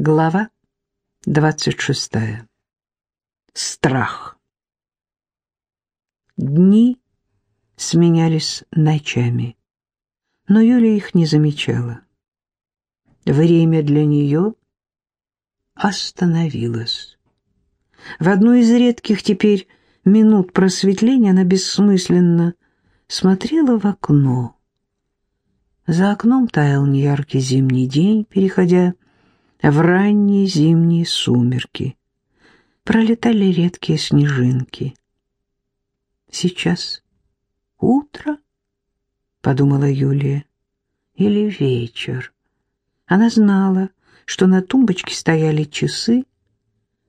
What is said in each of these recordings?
Глава двадцать шестая. Страх. Дни сменялись ночами, но Юля их не замечала. Время для нее остановилось. В одну из редких теперь минут просветления она бессмысленно смотрела в окно. За окном таял неяркий зимний день, переходя в ранние зимние сумерки. Пролетали редкие снежинки. «Сейчас утро?» — подумала Юлия. «Или вечер?» Она знала, что на тумбочке стояли часы.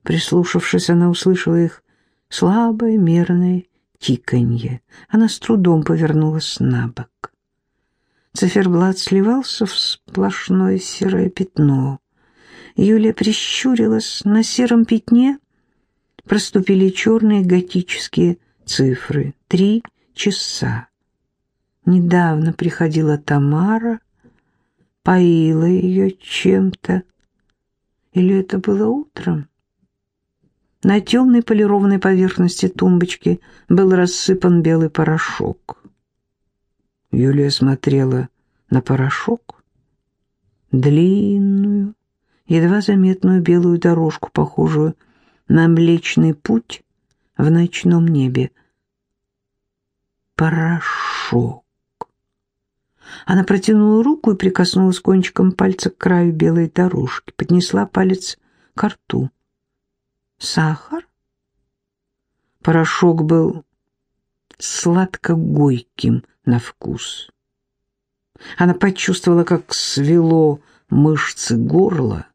Прислушавшись, она услышала их слабое, мерное тиканье. Она с трудом повернулась на бок. Циферблат сливался в сплошное серое пятно. Юлия прищурилась. На сером пятне проступили черные готические цифры. Три часа. Недавно приходила Тамара, поила ее чем-то. Или это было утром? На темной полированной поверхности тумбочки был рассыпан белый порошок. Юлия смотрела на порошок, длинную, едва заметную белую дорожку, похожую на Млечный Путь в ночном небе. Порошок. Она протянула руку и прикоснулась кончиком пальца к краю белой дорожки, поднесла палец к рту. Сахар? Порошок был сладко-горьким на вкус. Она почувствовала, как свело мышцы горла,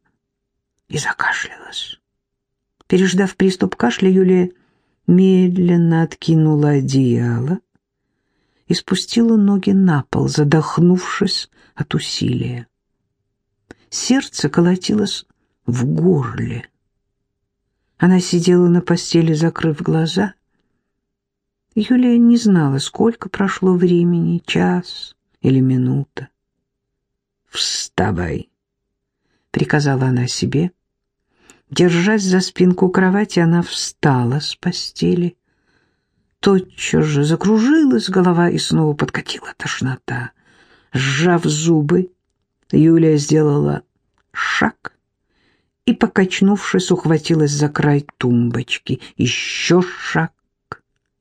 и закашлялась. Переждав приступ кашля, Юлия медленно откинула одеяло и спустила ноги на пол, задохнувшись от усилия. Сердце колотилось в горле. Она сидела на постели, закрыв глаза. Юлия не знала, сколько прошло времени, час или минута. «Вставай!» приказала она себе. Держась за спинку кровати, она встала с постели. Тотчас же закружилась голова и снова подкатила тошнота. Сжав зубы, Юлия сделала шаг и, покачнувшись, ухватилась за край тумбочки. Еще шаг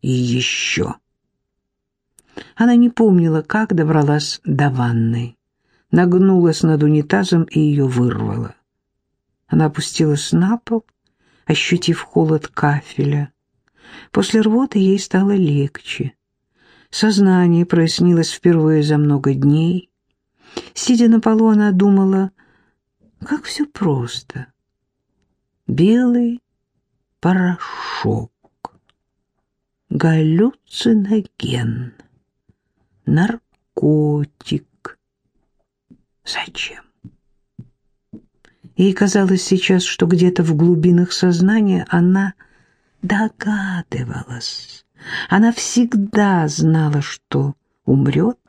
и еще. Она не помнила, как добралась до ванной нагнулась над унитазом и ее вырвала. Она опустилась на пол, ощутив холод кафеля. После рвоты ей стало легче. Сознание прояснилось впервые за много дней. Сидя на полу, она думала, как все просто. Белый порошок, галлюциноген, наркотик, Зачем? Ей казалось сейчас, что где-то в глубинах сознания она догадывалась. Она всегда знала, что умрет.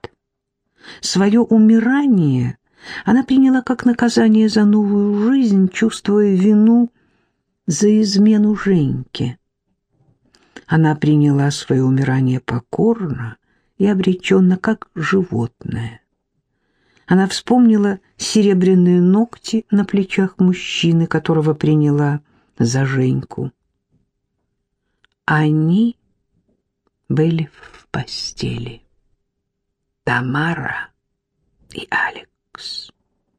Свое умирание она приняла как наказание за новую жизнь, чувствуя вину за измену Женьке. Она приняла свое умирание покорно и обреченно, как животное. Она вспомнила серебряные ногти на плечах мужчины, которого приняла за Женьку. Они были в постели. Тамара и Алекс.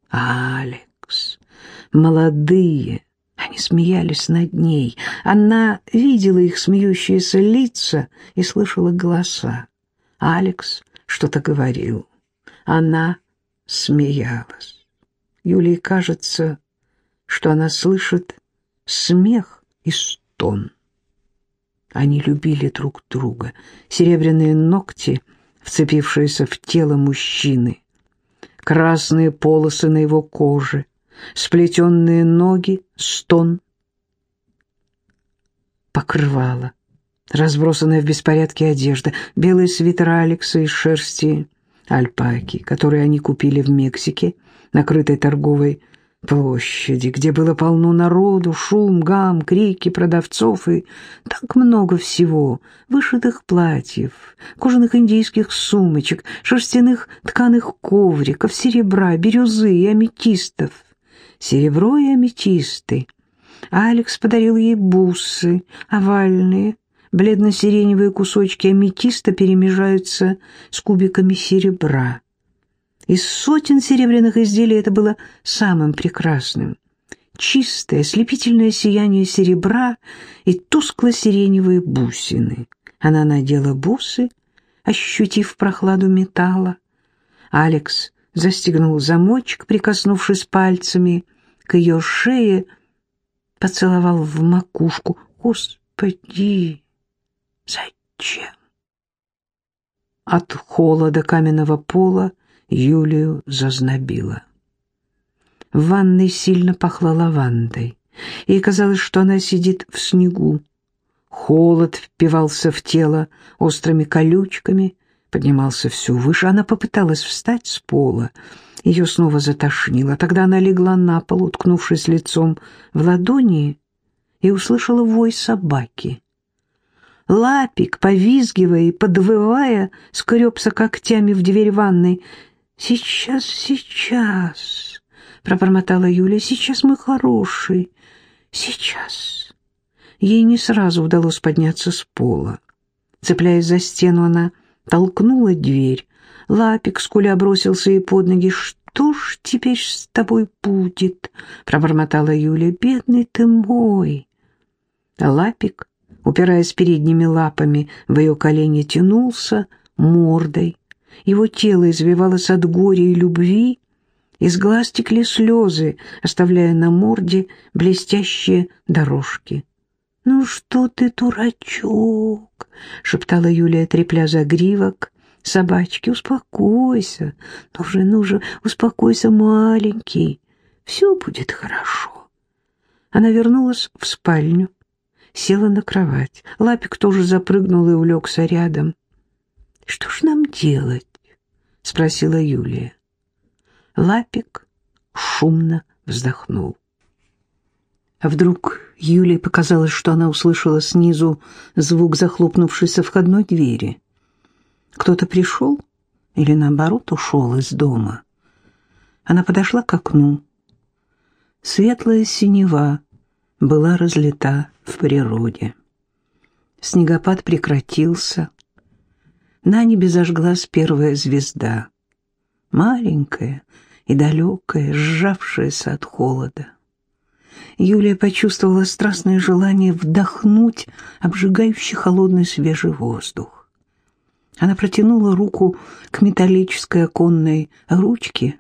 Алекс. Молодые. Они смеялись над ней. Она видела их смеющиеся лица и слышала голоса. Алекс что-то говорил. Она смеялась. Юлии кажется, что она слышит смех и стон. Они любили друг друга. Серебряные ногти, вцепившиеся в тело мужчины, красные полосы на его коже, сплетенные ноги, стон. Покрывало, разбросанная в беспорядке одежда, белый свитер Алекса из шерсти альпаки, которые они купили в Мексике, накрытой торговой площади, где было полно народу, шум, гам, крики продавцов и так много всего, вышитых платьев, кожаных индийских сумочек, шерстяных тканых ковриков, серебра, бирюзы и аметистов. Серебро и аметисты. Алекс подарил ей бусы, овальные, бледно-сиреневые кусочки аметиста перемежаются с кубиками серебра. Из сотен серебряных изделий это было самым прекрасным. Чистое, слепительное сияние серебра и тускло-сиреневые бусины. Она надела бусы, ощутив прохладу металла. Алекс застегнул замочек, прикоснувшись пальцами к ее шее, поцеловал в макушку. «Господи, зачем?» От холода каменного пола Юлию зазнобило. В ванной сильно пахло лавандой. Ей казалось, что она сидит в снегу. Холод впивался в тело острыми колючками, поднимался все выше. Она попыталась встать с пола. Ее снова затошнило. Тогда она легла на пол, уткнувшись лицом в ладони, и услышала вой собаки. Лапик, повизгивая и подвывая, скребся когтями в дверь ванной. «Сейчас, сейчас», — пробормотала Юля, — «сейчас мы хороший, сейчас». Ей не сразу удалось подняться с пола. Цепляясь за стену, она толкнула дверь. Лапик скуля бросился ей под ноги. «Что ж теперь с тобой будет?» — пробормотала Юля. «Бедный ты мой!» Лапик, упираясь передними лапами в ее колени, тянулся мордой его тело извивалось от горя и любви, из глаз текли слезы, оставляя на морде блестящие дорожки. «Ну что ты, дурачок!» — шептала Юлия, трепля за гривок. «Собачки, успокойся! Ну же, ну же, успокойся, маленький! Все будет хорошо!» Она вернулась в спальню, села на кровать. Лапик тоже запрыгнул и улегся рядом. «Что ж нам делать?» — спросила Юлия. Лапик шумно вздохнул. А вдруг Юлии показалось, что она услышала снизу звук захлопнувшейся входной двери. Кто-то пришел или, наоборот, ушел из дома. Она подошла к окну. Светлая синева была разлита в природе. Снегопад прекратился, на небе зажглась первая звезда, маленькая и далекая, сжавшаяся от холода. Юлия почувствовала страстное желание вдохнуть обжигающий холодный свежий воздух. Она протянула руку к металлической оконной ручке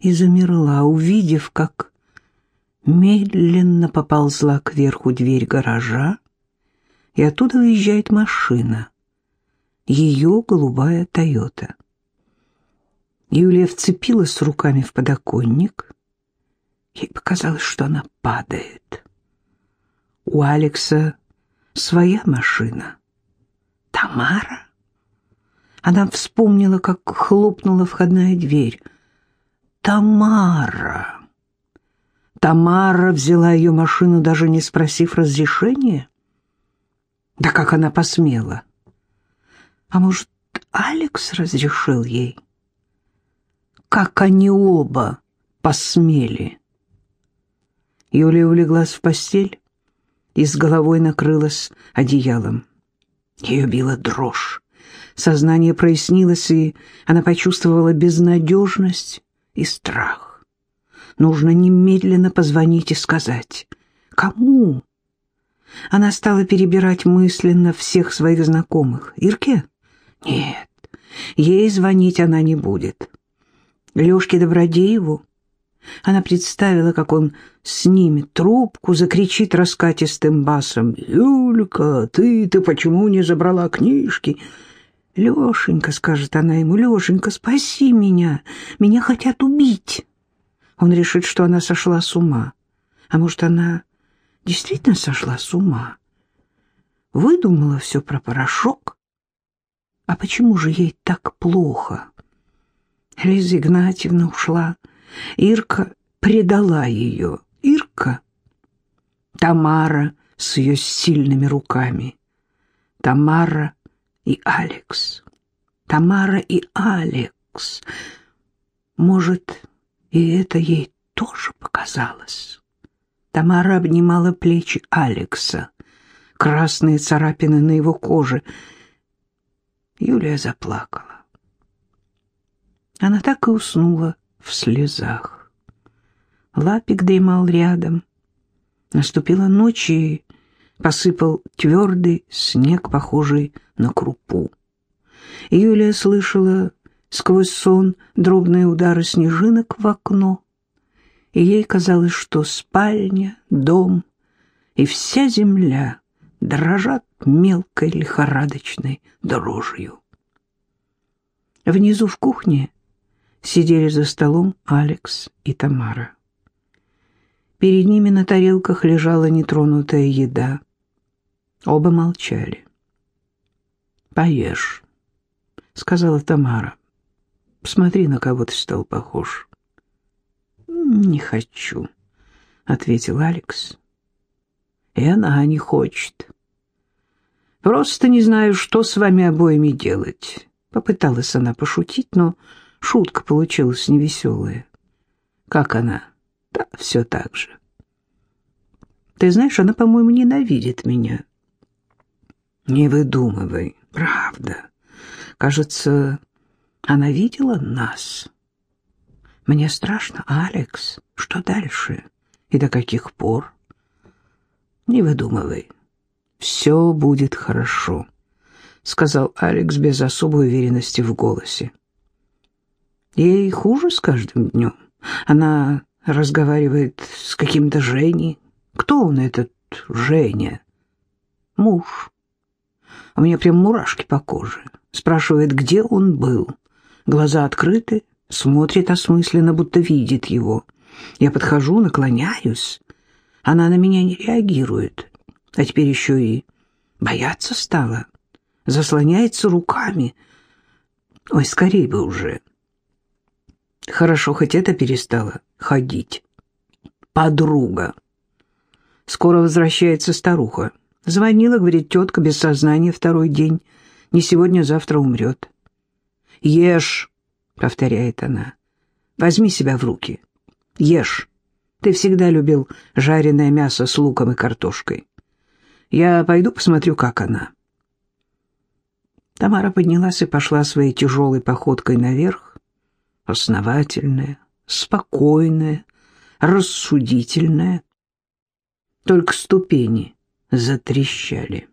и замерла, увидев, как медленно поползла кверху дверь гаража, и оттуда выезжает машина ее голубая «Тойота». Юлия вцепилась руками в подоконник. Ей показалось, что она падает. У Алекса своя машина. Тамара? Она вспомнила, как хлопнула входная дверь. Тамара. Тамара взяла ее машину, даже не спросив разрешения? Да как она посмела? А может, Алекс разрешил ей? Как они оба посмели? Юлия улеглась в постель и с головой накрылась одеялом. Ее била дрожь. Сознание прояснилось, и она почувствовала безнадежность и страх. Нужно немедленно позвонить и сказать. Кому? Она стала перебирать мысленно всех своих знакомых. Ирке? Нет, ей звонить она не будет. Лёшке Добродееву она представила, как он снимет трубку, закричит раскатистым басом. «Юлька, ты, ты почему не забрала книжки?» «Лешенька», — скажет она ему, — «Лешенька, спаси меня, меня хотят убить». Он решит, что она сошла с ума. А может, она действительно сошла с ума? Выдумала все про порошок? А почему же ей так плохо? Лиза Игнатьевна ушла. Ирка предала ее? Ирка? Тамара с ее сильными руками. Тамара и Алекс. Тамара и Алекс. Может, и это ей тоже показалось. Тамара обнимала плечи Алекса, красные царапины на его коже. Юлия заплакала. Она так и уснула в слезах. Лапик дремал рядом. Наступила ночь, и посыпал твердый снег, похожий на крупу. Юлия слышала сквозь сон дробные удары снежинок в окно, и ей казалось, что спальня, дом и вся земля дрожат мелкой лихорадочной дрожью. Внизу в кухне сидели за столом Алекс и Тамара. Перед ними на тарелках лежала нетронутая еда. Оба молчали. «Поешь», — сказала Тамара. «Посмотри, на кого ты стал похож». «Не хочу», — ответил Алекс. «И она не хочет. Просто не знаю, что с вами обоими делать». Попыталась она пошутить, но шутка получилась невеселая. «Как она?» «Да, все так же». «Ты знаешь, она, по-моему, ненавидит меня». «Не выдумывай, правда. Кажется, она видела нас». Мне страшно, Алекс. Что дальше? И до каких пор? Не выдумывай. Все будет хорошо, сказал Алекс без особой уверенности в голосе. Ей хуже с каждым днем. Она разговаривает с каким-то Женей. Кто он, этот Женя? Муж. У меня прям мурашки по коже. Спрашивает, где он был. Глаза открыты, смотрит осмысленно, будто видит его. Я подхожу, наклоняюсь. Она на меня не реагирует. А теперь еще и бояться стала. Заслоняется руками. Ой, скорей бы уже. Хорошо, хоть это перестала ходить. Подруга. Скоро возвращается старуха. Звонила, говорит, тетка без сознания второй день. Не сегодня, завтра умрет. Ешь, — повторяет она. «Возьми себя в руки. Ешь. Ты всегда любил жареное мясо с луком и картошкой. Я пойду посмотрю, как она». Тамара поднялась и пошла своей тяжелой походкой наверх, основательная, спокойная, рассудительная. Только ступени затрещали.